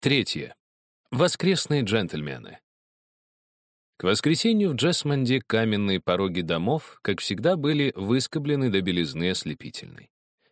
Третье. Воскресные джентльмены. К воскресенью в Джессмонде каменные пороги домов, как всегда, были выскоблены до белизны ослепительной.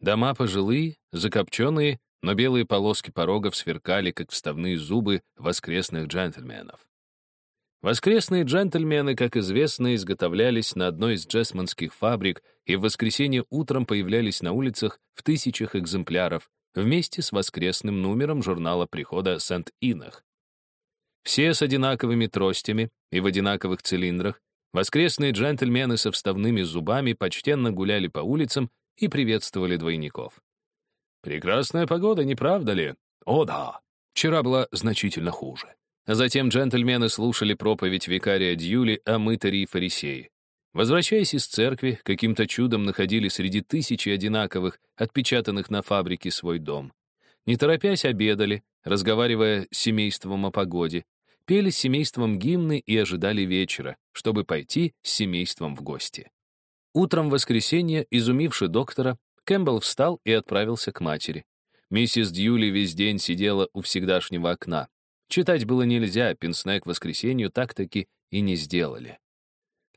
Дома пожилые, закопченные, но белые полоски порогов сверкали, как вставные зубы воскресных джентльменов. Воскресные джентльмены, как известно, изготовлялись на одной из джессмонских фабрик и в воскресенье утром появлялись на улицах в тысячах экземпляров вместе с воскресным номером журнала прихода Сент-Инах. Все с одинаковыми тростями и в одинаковых цилиндрах, воскресные джентльмены со вставными зубами почтенно гуляли по улицам и приветствовали двойников. «Прекрасная погода, не правда ли?» «О, да!» Вчера была значительно хуже. Затем джентльмены слушали проповедь викария Дьюли о мытаре и фарисее. Возвращаясь из церкви, каким-то чудом находили среди тысячи одинаковых, отпечатанных на фабрике свой дом. Не торопясь, обедали, разговаривая с семейством о погоде, пели с семейством гимны и ожидали вечера, чтобы пойти с семейством в гости. Утром в воскресенье, изумивший доктора, Кэмпбелл встал и отправился к матери. Миссис Дьюли весь день сидела у всегдашнего окна. Читать было нельзя, пенсне к воскресенью так-таки и не сделали.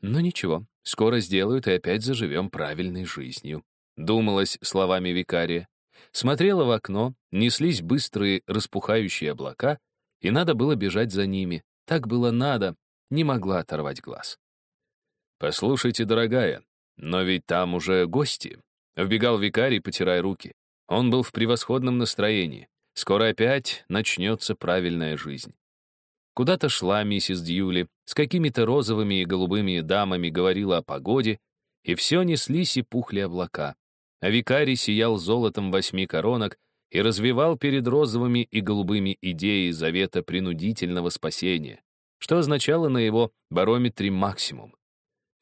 Но ничего, скоро сделают и опять заживем правильной жизнью. Думалось словами викария. Смотрела в окно, неслись быстрые распухающие облака, и надо было бежать за ними. Так было надо, не могла оторвать глаз. «Послушайте, дорогая, но ведь там уже гости», — вбегал викарий, потирая руки. Он был в превосходном настроении. Скоро опять начнется правильная жизнь. Куда-то шла миссис Дьюли, с какими-то розовыми и голубыми дамами говорила о погоде, и все неслись и пухли облака. А викарий сиял золотом восьми коронок и развивал перед розовыми и голубыми идеи завета принудительного спасения, что означало на его барометре максимум.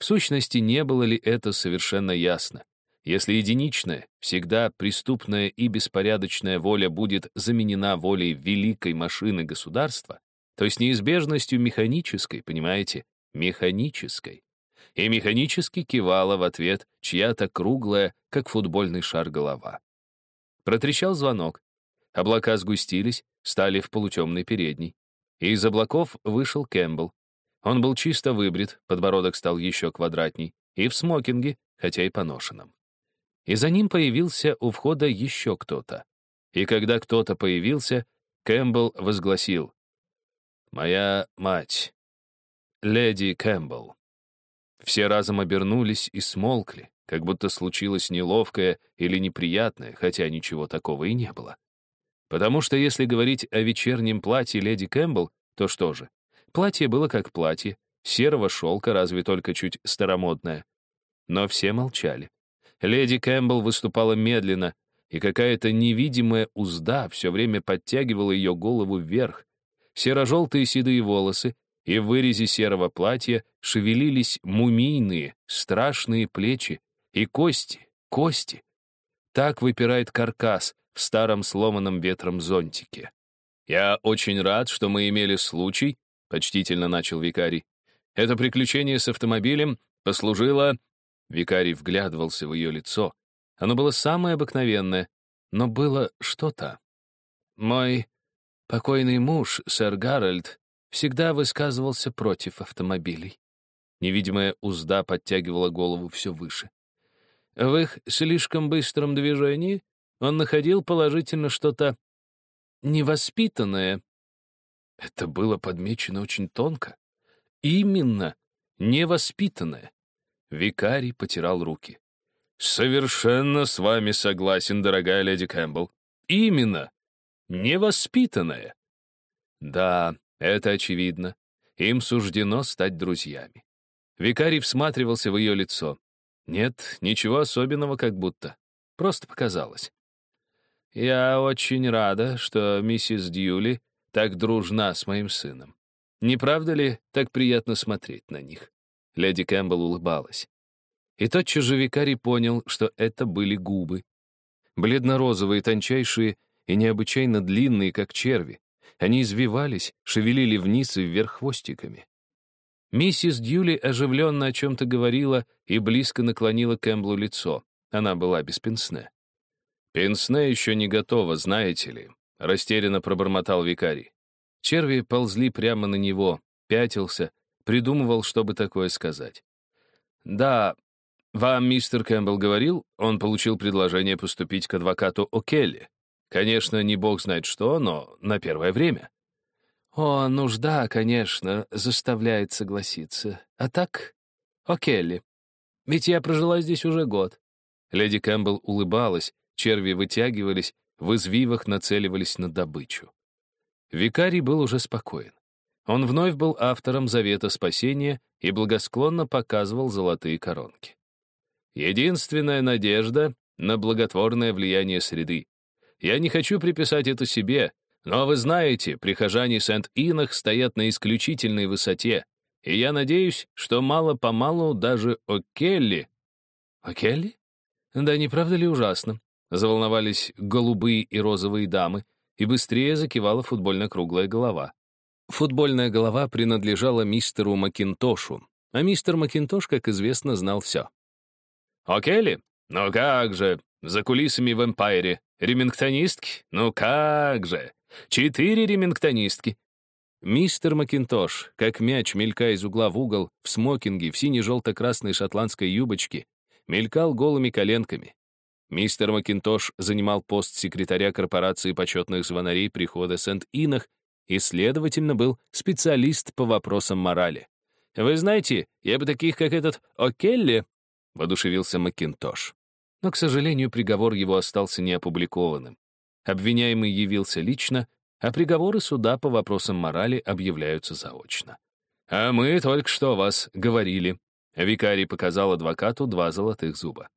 В сущности, не было ли это совершенно ясно? Если единичная, всегда преступная и беспорядочная воля будет заменена волей великой машины государства, то с неизбежностью механической, понимаете, механической. И механически кивала в ответ чья-то круглая, как футбольный шар голова. Протрещал звонок. Облака сгустились, стали в полутемной передней. И из облаков вышел Кэмпбелл. Он был чисто выбрит, подбородок стал еще квадратней, и в смокинге, хотя и поношенном. И за ним появился у входа еще кто-то. И когда кто-то появился, Кэмпбелл возгласил «Моя мать, леди Кэмпбелл». Все разом обернулись и смолкли, как будто случилось неловкое или неприятное, хотя ничего такого и не было. Потому что если говорить о вечернем платье леди Кэмпбелл, то что же? Платье было как платье, серого шелка, разве только чуть старомодное. Но все молчали. Леди Кэмпбелл выступала медленно, и какая-то невидимая узда все время подтягивала ее голову вверх. Серо-желтые седые волосы и в вырезе серого платья шевелились мумийные, страшные плечи и кости, кости. Так выпирает каркас в старом сломанном ветром зонтике. «Я очень рад, что мы имели случай», — почтительно начал викарий. «Это приключение с автомобилем послужило Викарий вглядывался в ее лицо. Оно было самое обыкновенное, но было что-то. «Мой покойный муж, сэр Гарольд, всегда высказывался против автомобилей». Невидимая узда подтягивала голову все выше. В их слишком быстром движении он находил положительно что-то невоспитанное. Это было подмечено очень тонко. Именно невоспитанное. Викарий потирал руки. «Совершенно с вами согласен, дорогая леди Кэмпбелл. Именно. Невоспитанная». «Да, это очевидно. Им суждено стать друзьями». Викарий всматривался в ее лицо. Нет, ничего особенного как будто. Просто показалось. «Я очень рада, что миссис Дьюли так дружна с моим сыном. Не правда ли так приятно смотреть на них?» Леди Кэмпбелл улыбалась. И тотчас же викарий понял, что это были губы. Бледно-розовые, тончайшие и необычайно длинные, как черви. Они извивались, шевелили вниз и вверх хвостиками. Миссис Дьюли оживленно о чем-то говорила и близко наклонила Кэмблу лицо. Она была без пенсне. «Пенсне еще не готова, знаете ли. — растерянно пробормотал викарий. Черви ползли прямо на него, пятился, придумывал, чтобы такое сказать. «Да, вам мистер Кэмпбелл говорил, он получил предложение поступить к адвокату О'Келли. Конечно, не бог знает что, но на первое время». «О, нужда, конечно, заставляет согласиться. А так, О'Келли. Ведь я прожила здесь уже год». Леди Кэмпбелл улыбалась, черви вытягивались, в извивах нацеливались на добычу. Викарий был уже спокоен. Он вновь был автором Завета Спасения и благосклонно показывал золотые коронки. Единственная надежда на благотворное влияние среды. Я не хочу приписать это себе, но вы знаете, прихожане Сент-Инах стоят на исключительной высоте, и я надеюсь, что мало-помалу даже О'Келли... О'Келли? Да не правда ли ужасно? Заволновались голубые и розовые дамы, и быстрее закивала футбольно-круглая голова. Футбольная голова принадлежала мистеру Макинтошу, а мистер Макинтош, как известно, знал все. «О, Келли? Ну как же! За кулисами в Эмпайре. Ремингтонистки? Ну как же! Четыре ремингтонистки!» Мистер Макинтош, как мяч, мелькая из угла в угол, в смокинге, в сине-желто-красной шотландской юбочке, мелькал голыми коленками. Мистер Макинтош занимал пост секретаря корпорации почетных звонарей прихода Сент-Инах и, следовательно, был специалист по вопросам морали. «Вы знаете, я бы таких, как этот О'Келли», — воодушевился Макинтош. Но, к сожалению, приговор его остался неопубликованным. Обвиняемый явился лично, а приговоры суда по вопросам морали объявляются заочно. «А мы только что вас говорили», — викарий показал адвокату два золотых зуба.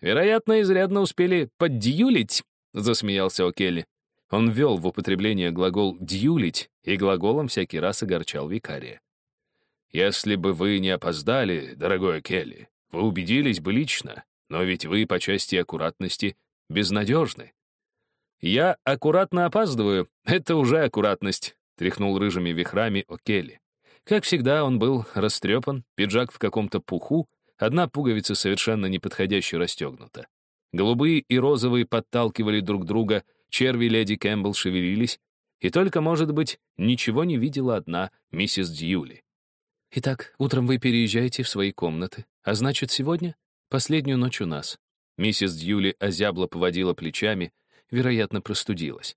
«Вероятно, изрядно успели поддюлить», — засмеялся О'Келли. Он ввел в употребление глагол «дюлить» и глаголом всякий раз огорчал викария. «Если бы вы не опоздали, дорогой Келли, вы убедились бы лично, но ведь вы по части аккуратности безнадежны». «Я аккуратно опаздываю, это уже аккуратность», — тряхнул рыжими вихрами О'Келли. Как всегда, он был растрепан, пиджак в каком-то пуху, Одна пуговица совершенно неподходяще расстегнута. Голубые и розовые подталкивали друг друга, черви леди Кэмпбелл шевелились, и только, может быть, ничего не видела одна миссис Дьюли. «Итак, утром вы переезжаете в свои комнаты, а значит, сегодня последнюю ночь у нас». Миссис Дьюли озябло поводила плечами, вероятно, простудилась.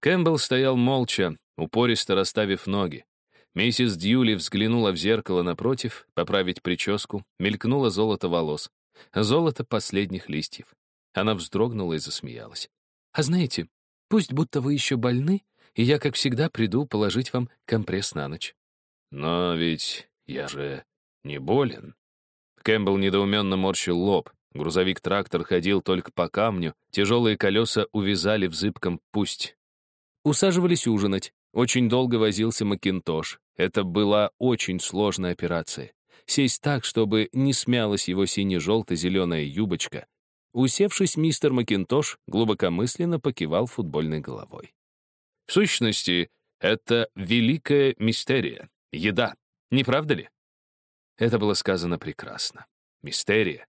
Кэмпбелл стоял молча, упористо расставив ноги. Миссис Дьюли взглянула в зеркало напротив, поправить прическу, мелькнуло золото волос. Золото последних листьев. Она вздрогнула и засмеялась. «А знаете, пусть будто вы еще больны, и я, как всегда, приду положить вам компресс на ночь». «Но ведь я же не болен». Кэмпбелл недоуменно морщил лоб. Грузовик-трактор ходил только по камню, тяжелые колеса увязали в зыбком пусть. Усаживались ужинать. Очень долго возился Макинтош. Это была очень сложная операция. Сесть так, чтобы не смялась его сине-желто-зеленая юбочка. Усевшись, мистер Макинтош глубокомысленно покивал футбольной головой. В сущности, это великая мистерия. Еда. Не правда ли? Это было сказано прекрасно. Мистерия.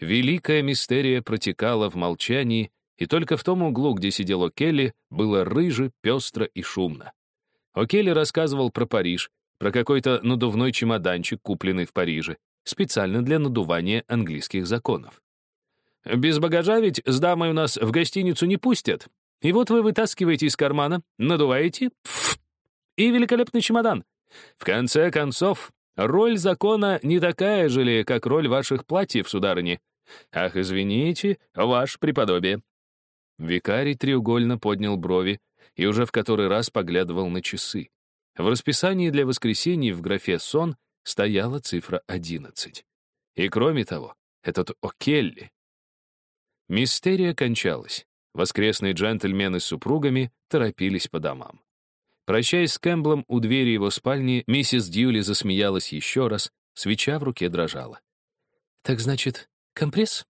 Великая мистерия протекала в молчании, и только в том углу, где сидел Келли, было рыже, пестро и шумно. О'Келли рассказывал про Париж, про какой-то надувной чемоданчик, купленный в Париже, специально для надувания английских законов. «Без багажа ведь с дамой у нас в гостиницу не пустят. И вот вы вытаскиваете из кармана, надуваете, и великолепный чемодан. В конце концов, роль закона не такая же ли, как роль ваших платьев, сударыни. Ах, извините, ваш преподобие». Викарий треугольно поднял брови, и уже в который раз поглядывал на часы. В расписании для воскресений в графе «сон» стояла цифра 11. И кроме того, этот О'Келли. Мистерия кончалась. Воскресные джентльмены с супругами торопились по домам. Прощаясь с Кэмблом у двери его спальни, миссис Дьюли засмеялась еще раз, свеча в руке дрожала. «Так значит, компресс?»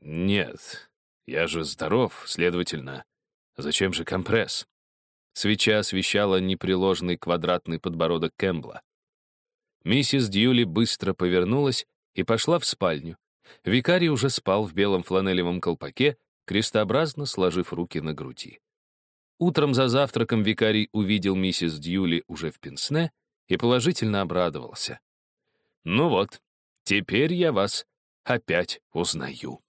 «Нет, я же здоров, следовательно. Зачем же компресс?» Свеча освещала непреложный квадратный подбородок Кэмпбелла. Миссис Дьюли быстро повернулась и пошла в спальню. Викарий уже спал в белом фланелевом колпаке, крестообразно сложив руки на груди. Утром за завтраком викарий увидел миссис Дьюли уже в пенсне и положительно обрадовался. «Ну вот, теперь я вас опять узнаю».